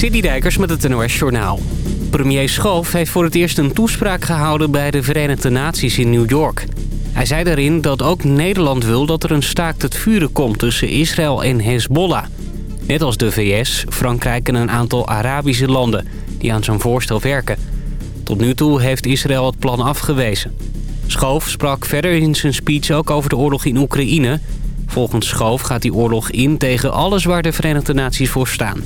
Dijkers met het NOS Journaal. Premier Schoof heeft voor het eerst een toespraak gehouden bij de Verenigde Naties in New York. Hij zei daarin dat ook Nederland wil dat er een staakt het vuren komt tussen Israël en Hezbollah. Net als de VS, Frankrijk en een aantal Arabische landen die aan zo'n voorstel werken. Tot nu toe heeft Israël het plan afgewezen. Schoof sprak verder in zijn speech ook over de oorlog in Oekraïne. Volgens Schoof gaat die oorlog in tegen alles waar de Verenigde Naties voor staan.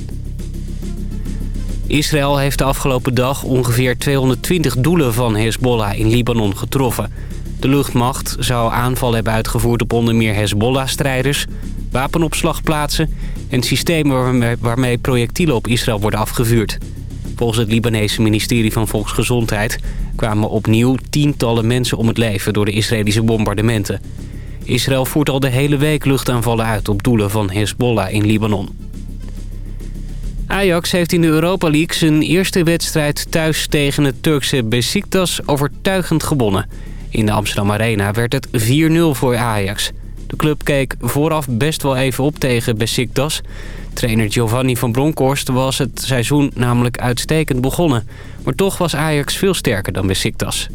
Israël heeft de afgelopen dag ongeveer 220 doelen van Hezbollah in Libanon getroffen. De luchtmacht zou aanvallen hebben uitgevoerd op onder meer Hezbollah-strijders... wapenopslagplaatsen en systemen waarmee, projectielen op Israël worden afgevuurd. Volgens het Libanese ministerie van Volksgezondheid... kwamen opnieuw tientallen mensen om het leven door de Israëlische bombardementen. Israël voert al de hele week luchtaanvallen uit op doelen van Hezbollah in Libanon. Ajax heeft in de Europa League zijn eerste wedstrijd thuis tegen het Turkse Besiktas overtuigend gewonnen. In de Amsterdam Arena werd het 4-0 voor Ajax. De club keek vooraf best wel even op tegen Besiktas. Trainer Giovanni van Bronckhorst was het seizoen namelijk uitstekend begonnen. Maar toch was Ajax veel sterker dan Besiktas.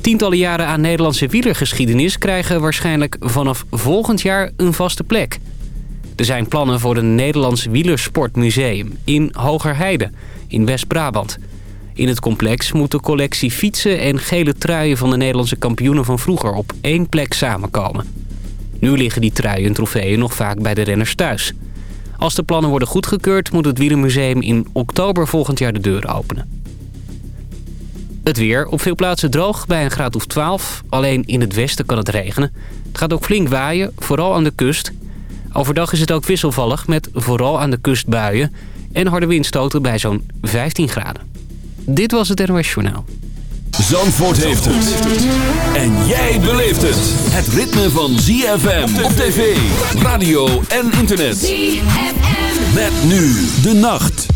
Tientallen jaren aan Nederlandse wielergeschiedenis krijgen waarschijnlijk vanaf volgend jaar een vaste plek. Er zijn plannen voor een Nederlands wielersportmuseum in Hogerheide in West-Brabant. In het complex moet de collectie fietsen en gele truien van de Nederlandse kampioenen van vroeger op één plek samenkomen. Nu liggen die truien en trofeeën nog vaak bij de renners thuis. Als de plannen worden goedgekeurd moet het wielermuseum in oktober volgend jaar de deuren openen. Het weer. Op veel plaatsen droog bij een graad of 12. Alleen in het westen kan het regenen. Het gaat ook flink waaien, vooral aan de kust. Overdag is het ook wisselvallig met vooral aan de kust buien... en harde windstoten bij zo'n 15 graden. Dit was het NOS Journaal. Zandvoort heeft het. En jij beleeft het. Het ritme van ZFM op tv, radio en internet. ZFM. Met nu de nacht.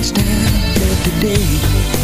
can't stand it today.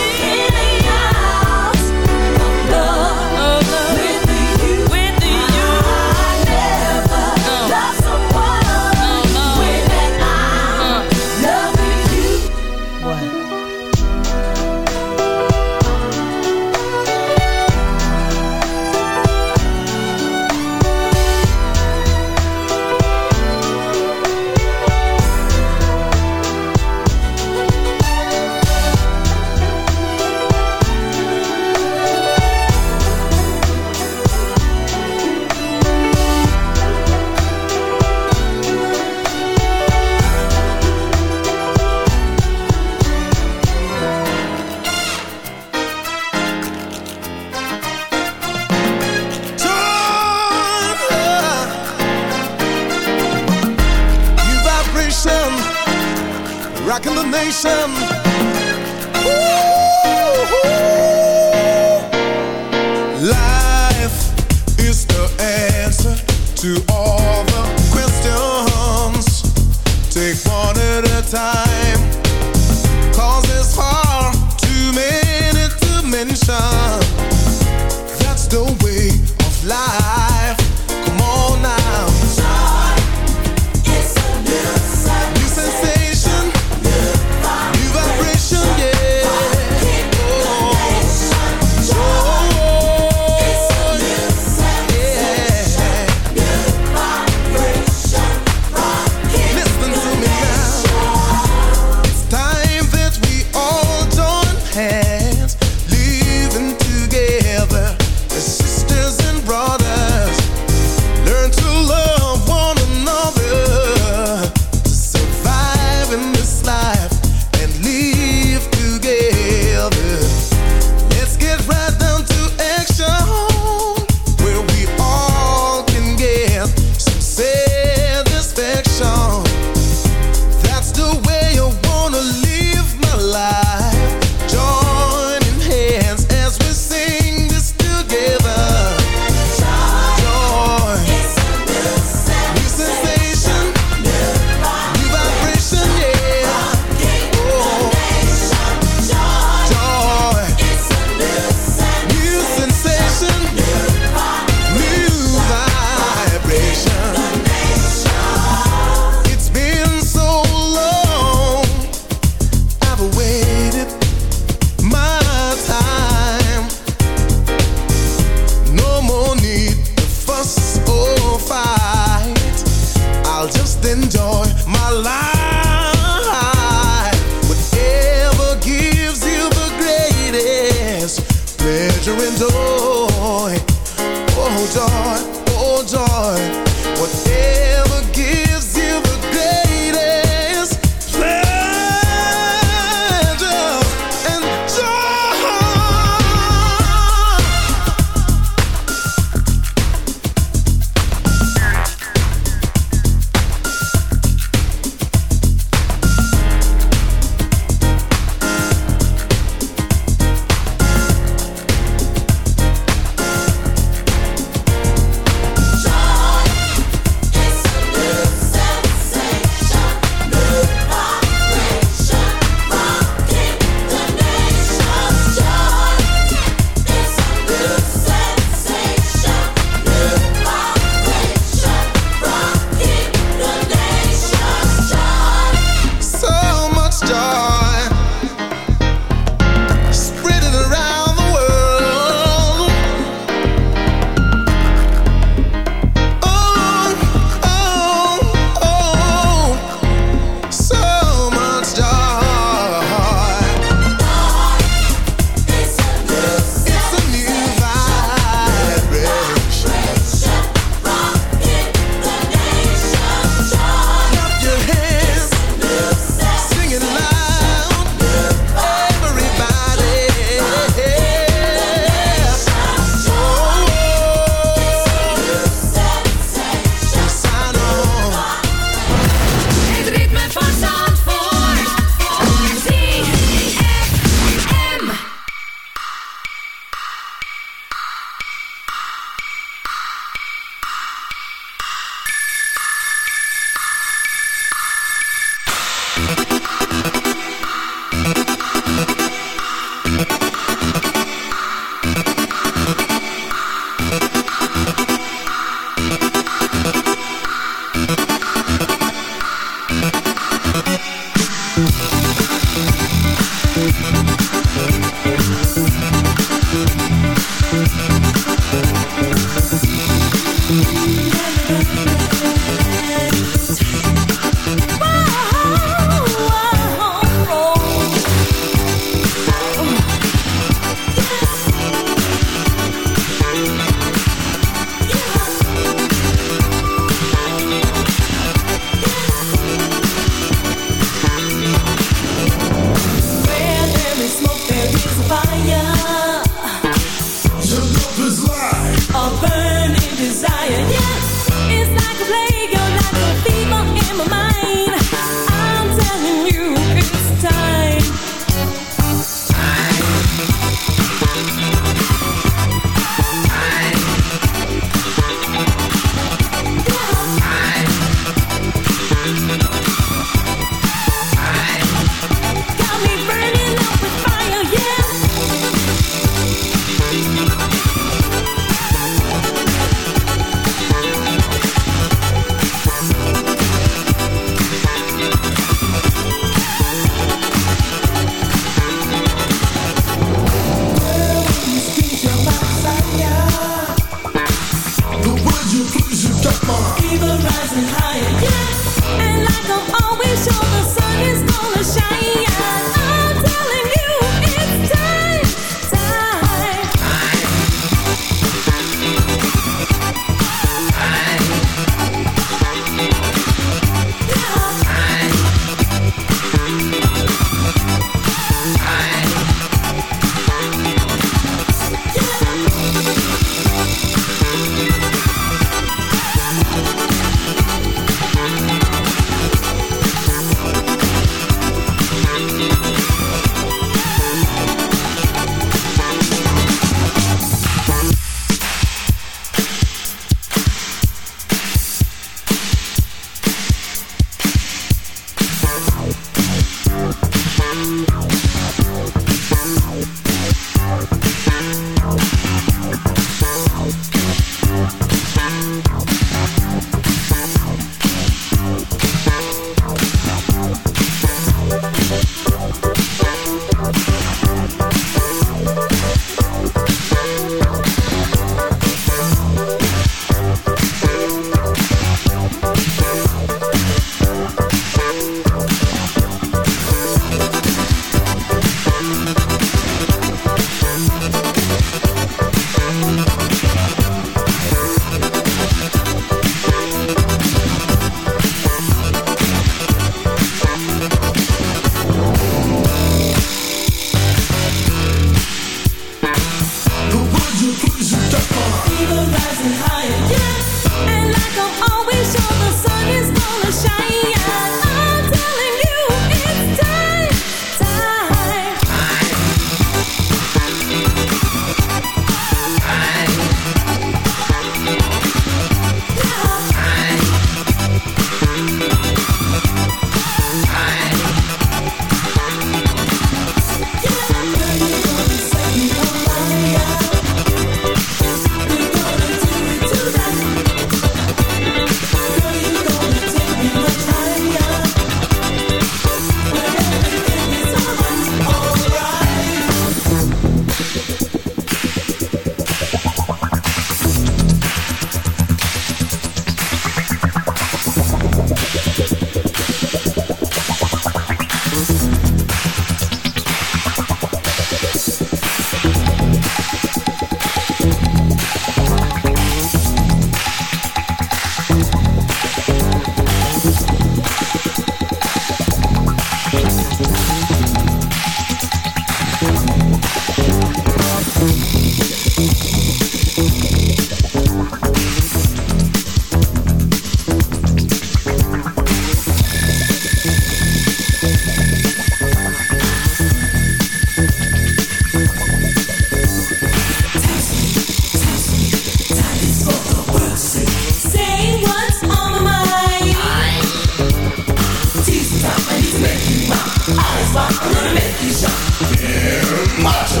motto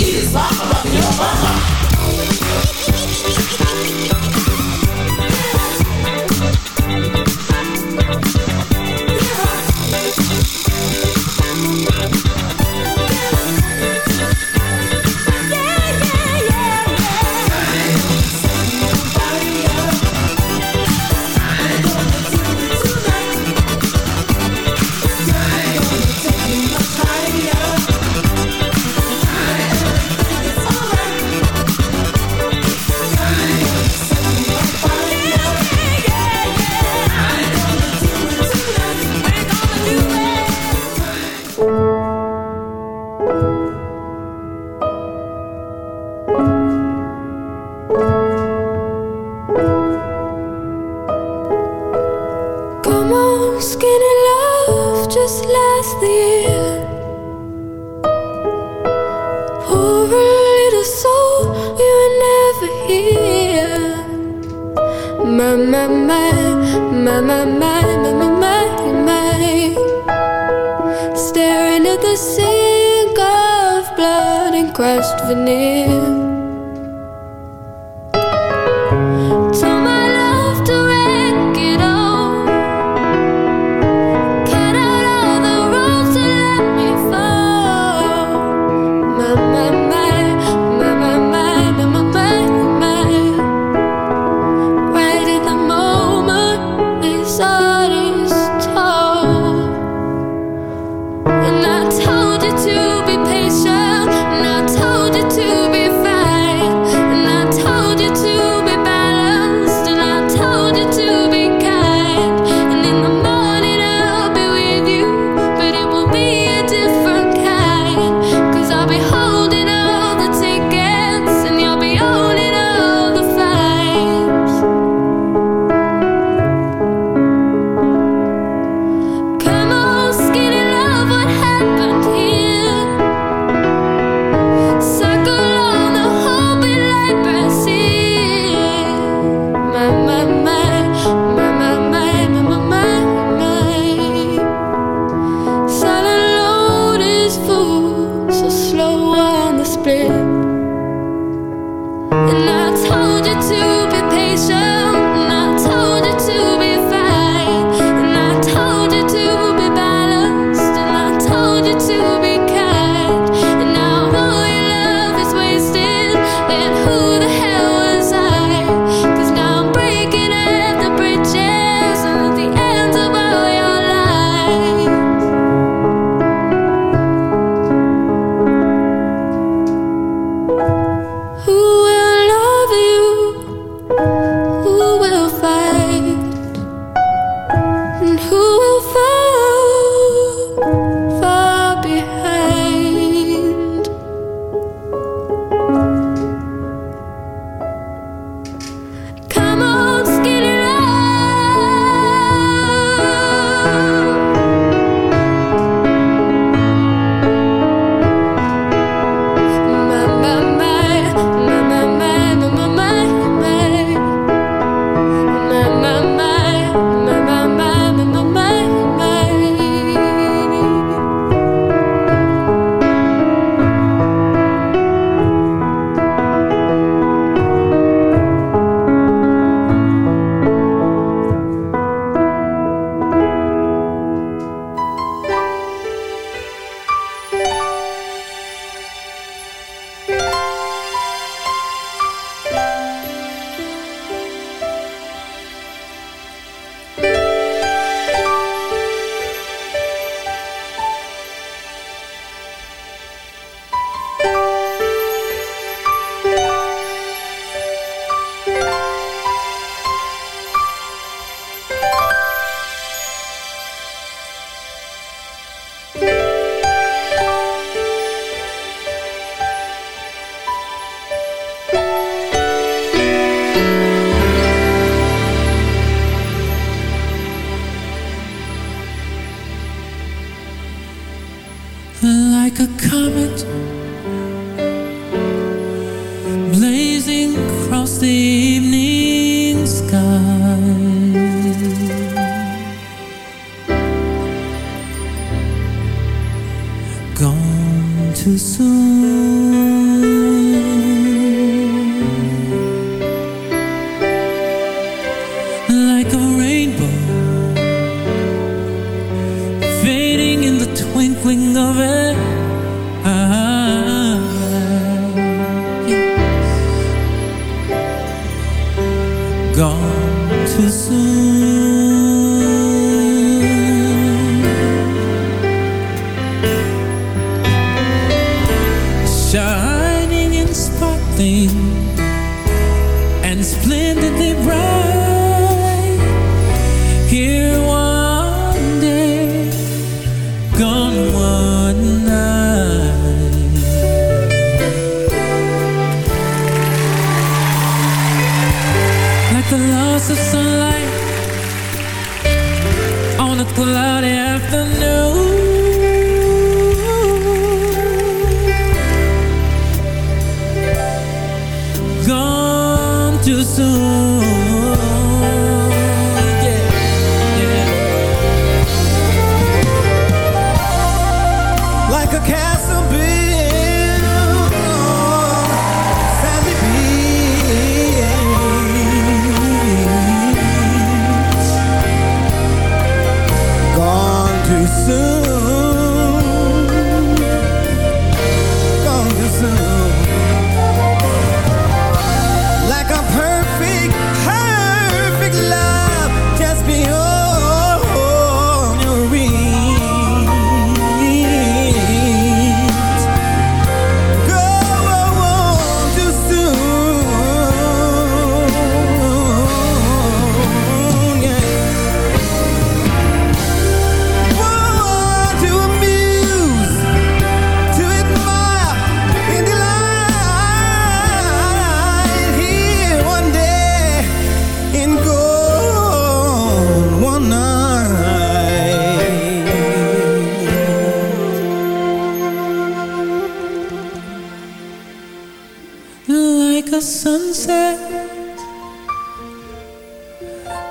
is rock, rock your mama. thing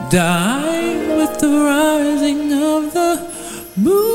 dying with the rising of the moon.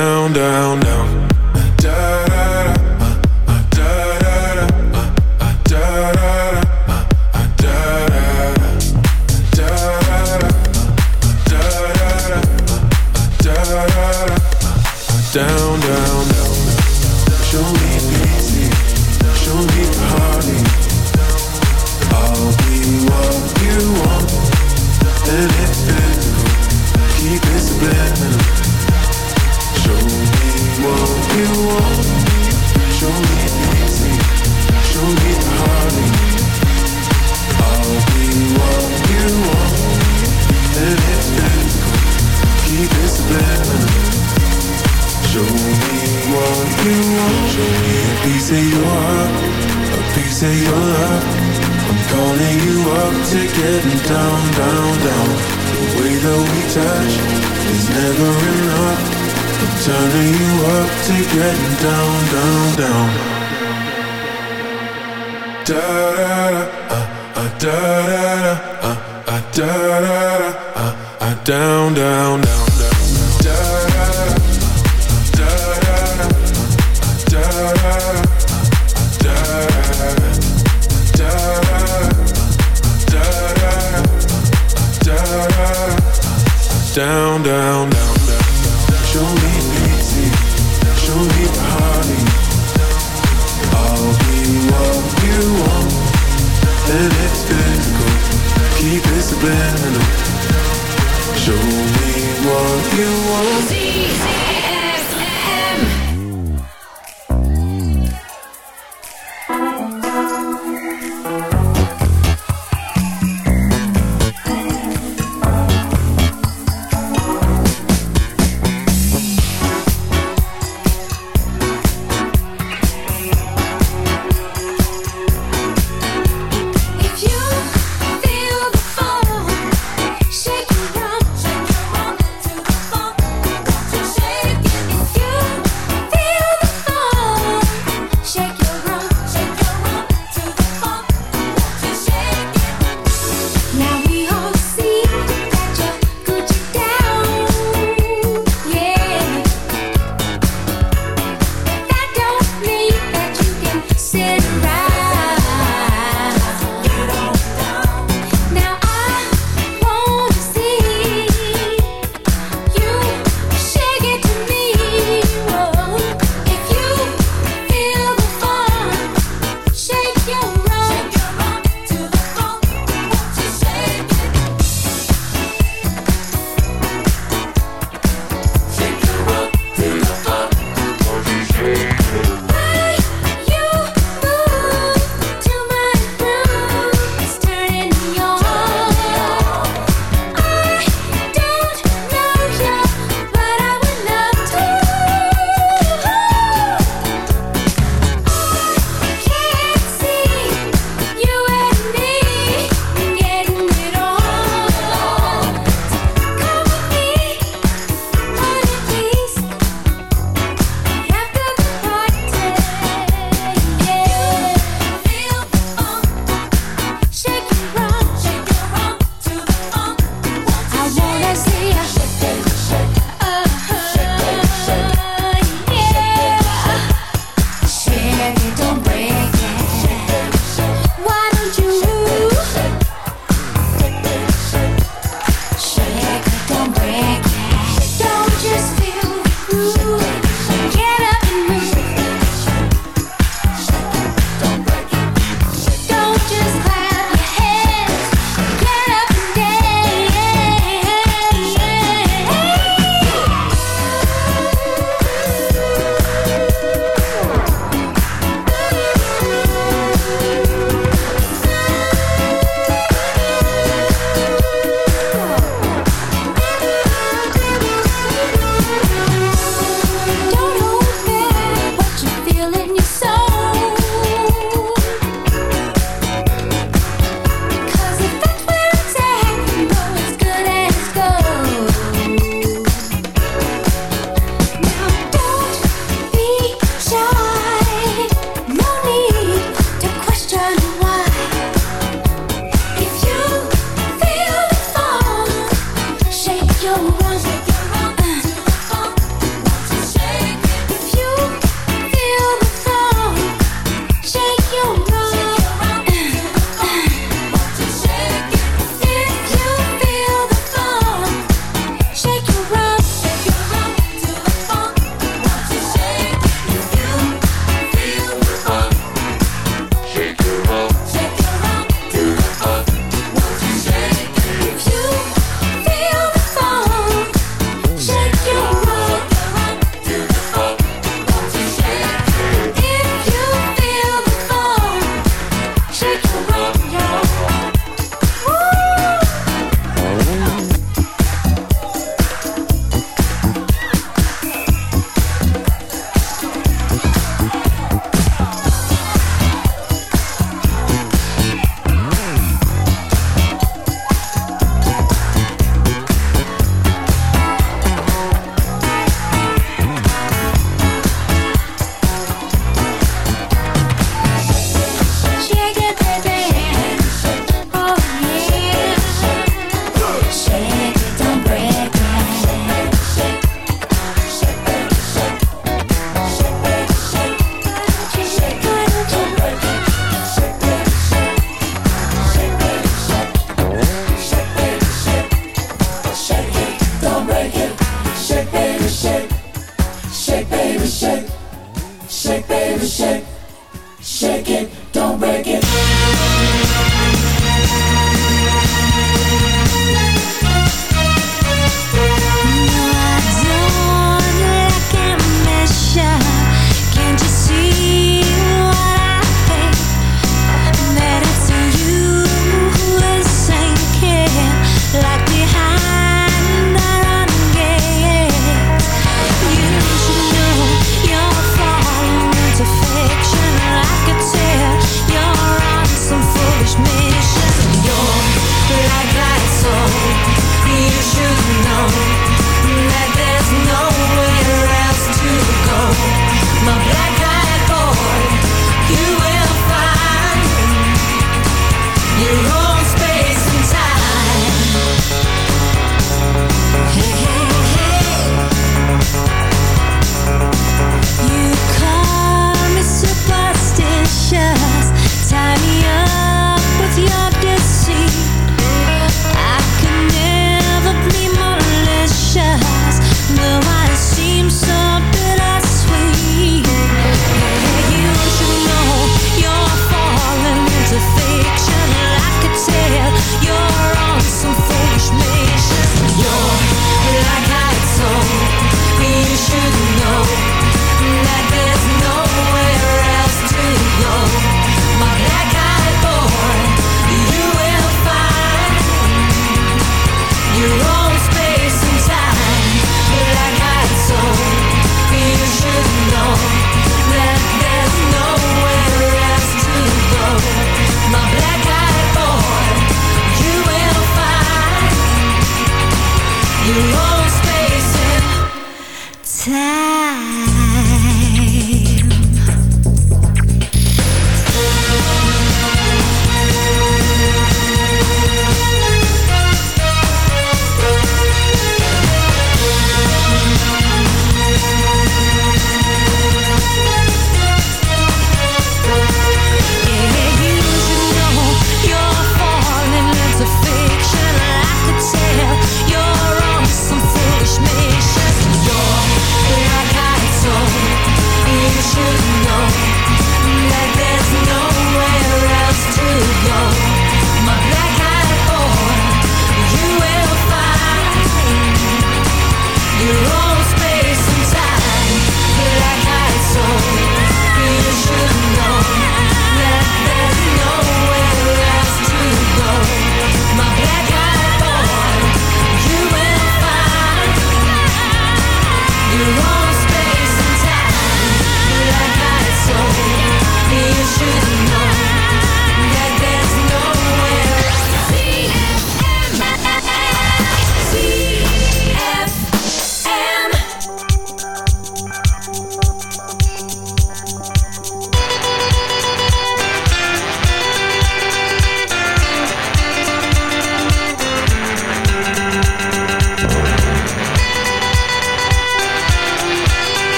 down, down, down.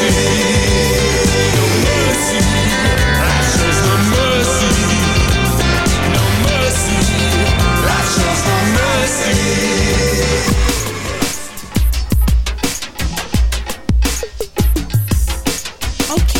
see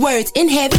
Words in heavy